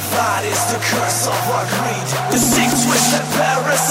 divide is the curse of our greed. The sick twist that Paris